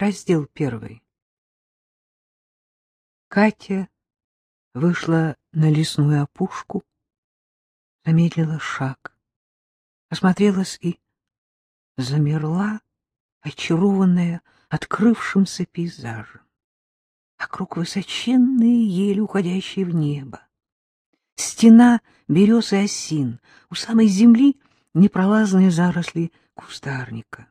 Раздел первый. Катя вышла на лесную опушку, замедлила шаг, осмотрелась и замерла, очарованная открывшимся пейзажем. Вокруг высоченные ели, уходящие в небо. Стена берез и осин, у самой земли непролазные заросли кустарника.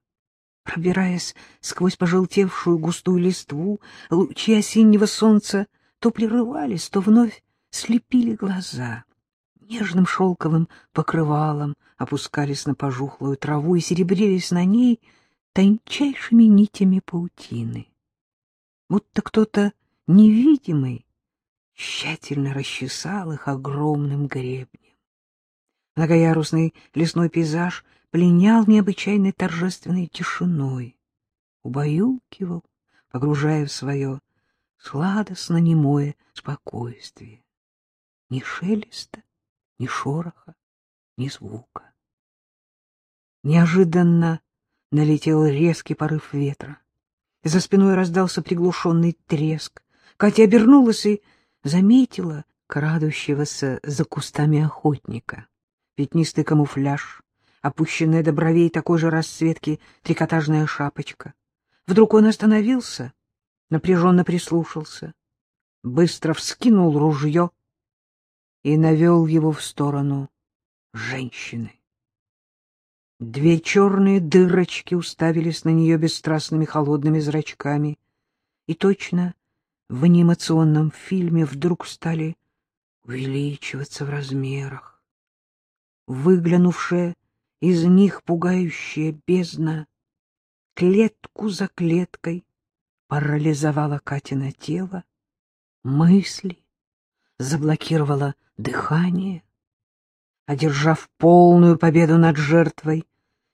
Пробираясь сквозь пожелтевшую густую листву, лучи осеннего солнца то прерывались, то вновь слепили глаза. Нежным шелковым покрывалом опускались на пожухлую траву и серебрились на ней тончайшими нитями паутины. Будто кто-то невидимый тщательно расчесал их огромным гребнем. Многоярусный лесной пейзаж пленял необычайной торжественной тишиной, убаюкивал, погружая в свое сладостно-немое спокойствие. Ни шелеста, ни шороха, ни звука. Неожиданно налетел резкий порыв ветра. За спиной раздался приглушенный треск. Катя обернулась и заметила крадущегося за кустами охотника. Пятнистый камуфляж, опущенная до бровей такой же расцветки трикотажная шапочка. Вдруг он остановился, напряженно прислушался, быстро вскинул ружье и навел его в сторону женщины. Две черные дырочки уставились на нее бесстрастными холодными зрачками, и точно в анимационном фильме вдруг стали увеличиваться в размерах. Выглянувшая из них пугающая бездна клетку за клеткой парализовала Катина тело, мысли, заблокировала дыхание. Одержав полную победу над жертвой,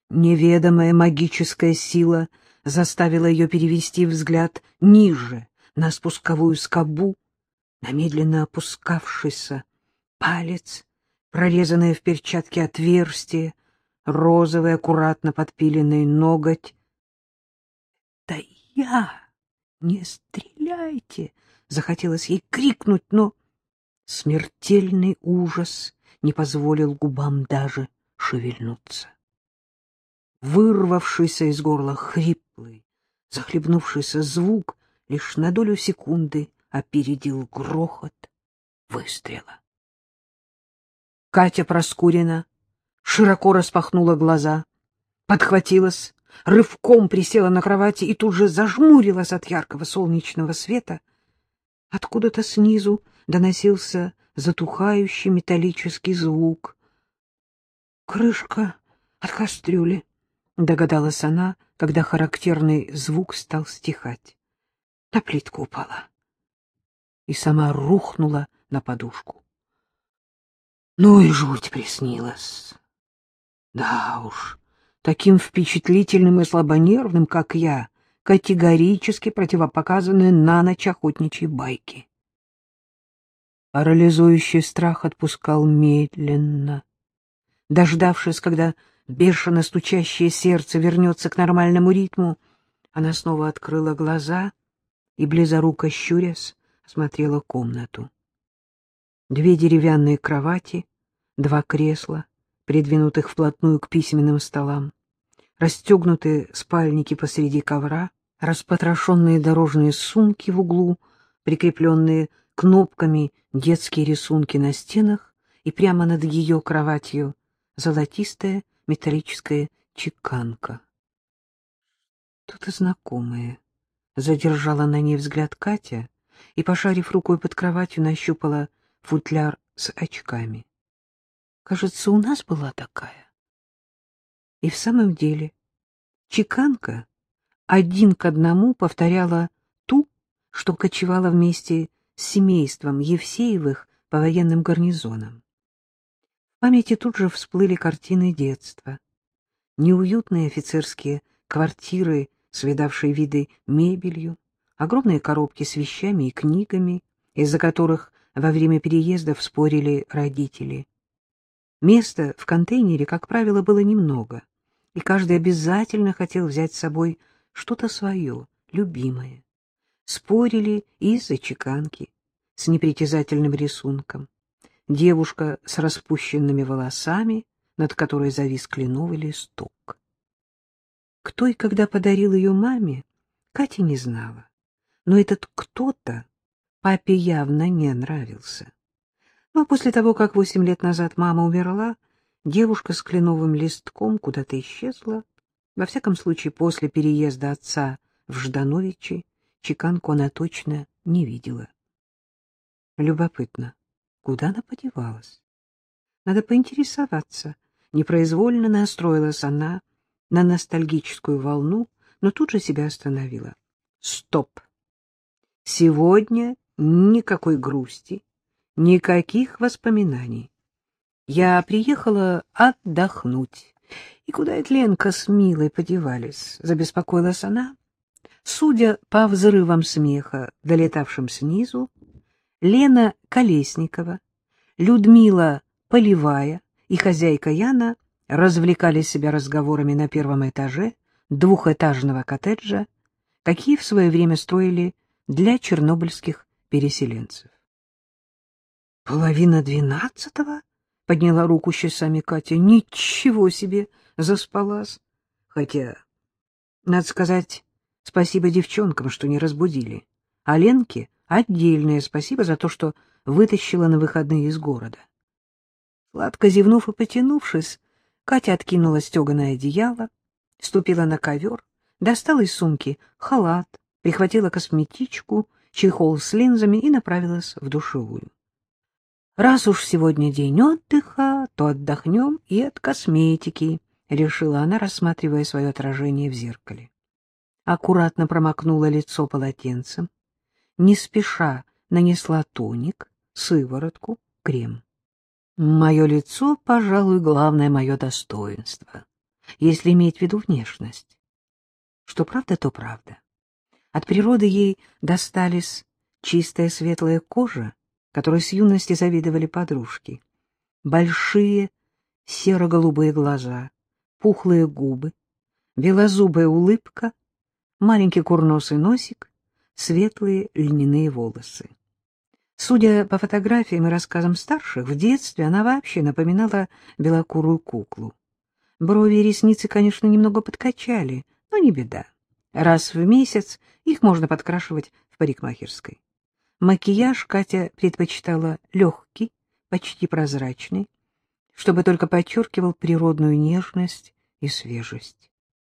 неведомая магическая сила заставила ее перевести взгляд ниже, на спусковую скобу, на медленно опускавшийся палец, прорезанное в перчатке отверстие, розовый аккуратно подпиленный ноготь. — Да я! Не стреляйте! — захотелось ей крикнуть, но смертельный ужас не позволил губам даже шевельнуться. Вырвавшийся из горла хриплый, захлебнувшийся звук лишь на долю секунды опередил грохот выстрела. Катя Проскурина широко распахнула глаза, подхватилась, рывком присела на кровати и тут же зажмурилась от яркого солнечного света. Откуда-то снизу доносился затухающий металлический звук. «Крышка от кастрюли», — догадалась она, когда характерный звук стал стихать. На плитку упала и сама рухнула на подушку. Ну и жуть приснилась. Да уж, таким впечатлительным и слабонервным, как я, категорически противопоказаны на ночь охотничьи байки. Парализующий страх отпускал медленно. Дождавшись, когда бешено стучащее сердце вернется к нормальному ритму, она снова открыла глаза и, близоруко щурясь, осмотрела комнату. Две деревянные кровати, два кресла, придвинутых вплотную к письменным столам, расстегнутые спальники посреди ковра, распотрошенные дорожные сумки в углу, прикрепленные кнопками детские рисунки на стенах и прямо над ее кроватью золотистая металлическая чеканка. Что-то знакомое. Задержала на ней взгляд Катя и, пошарив рукой под кроватью, нащупала футляр с очками. Кажется, у нас была такая. И в самом деле чеканка один к одному повторяла ту, что кочевала вместе с семейством Евсеевых по военным гарнизонам. В памяти тут же всплыли картины детства. Неуютные офицерские квартиры с видавшей виды мебелью, огромные коробки с вещами и книгами, из-за которых во время переездов спорили родители. Места в контейнере, как правило, было немного, и каждый обязательно хотел взять с собой что-то свое, любимая. Спорили из-за чеканки с непритязательным рисунком. Девушка с распущенными волосами, над которой завис кленовый листок. Кто и когда подарил ее маме, Катя не знала. Но этот кто-то папе явно не нравился. Но после того, как восемь лет назад мама умерла, девушка с кленовым листком куда-то исчезла. Во всяком случае, после переезда отца в Ждановичи чеканку она точно не видела. Любопытно, куда она подевалась? Надо поинтересоваться. Непроизвольно настроилась она на ностальгическую волну, но тут же себя остановила. Стоп! Сегодня никакой грусти, никаких воспоминаний. Я приехала отдохнуть. И куда это Ленка с Милой подевались? Забеспокоилась она. Судя по взрывам смеха, долетавшим снизу, Лена Колесникова, Людмила Полевая и хозяйка Яна развлекали себя разговорами на первом этаже двухэтажного коттеджа, какие в свое время строили для чернобыльских переселенцев. «Половина двенадцатого?» — подняла руку часами Катя. «Ничего себе!» — заспалась. Хотя, надо сказать, спасибо девчонкам, что не разбудили. А Ленке отдельное спасибо за то, что вытащила на выходные из города. Сладко зевнув и потянувшись, Катя откинула стеганое одеяло, ступила на ковер, достала из сумки халат, прихватила косметичку, чехол с линзами и направилась в душевую. Раз уж сегодня день отдыха, то отдохнем и от косметики, — решила она, рассматривая свое отражение в зеркале. Аккуратно промокнула лицо полотенцем, не спеша нанесла тоник, сыворотку, крем. Мое лицо, пожалуй, главное мое достоинство, если иметь в виду внешность. Что правда, то правда. От природы ей достались чистая светлая кожа, которой с юности завидовали подружки, большие серо-голубые глаза, пухлые губы, белозубая улыбка, маленький курносый носик, светлые льняные волосы. Судя по фотографиям и рассказам старших, в детстве она вообще напоминала белокурую куклу. Брови и ресницы, конечно, немного подкачали, но не беда. Раз в месяц их можно подкрашивать в парикмахерской. Макияж Катя предпочитала легкий, почти прозрачный, чтобы только подчеркивал природную нежность и свежесть.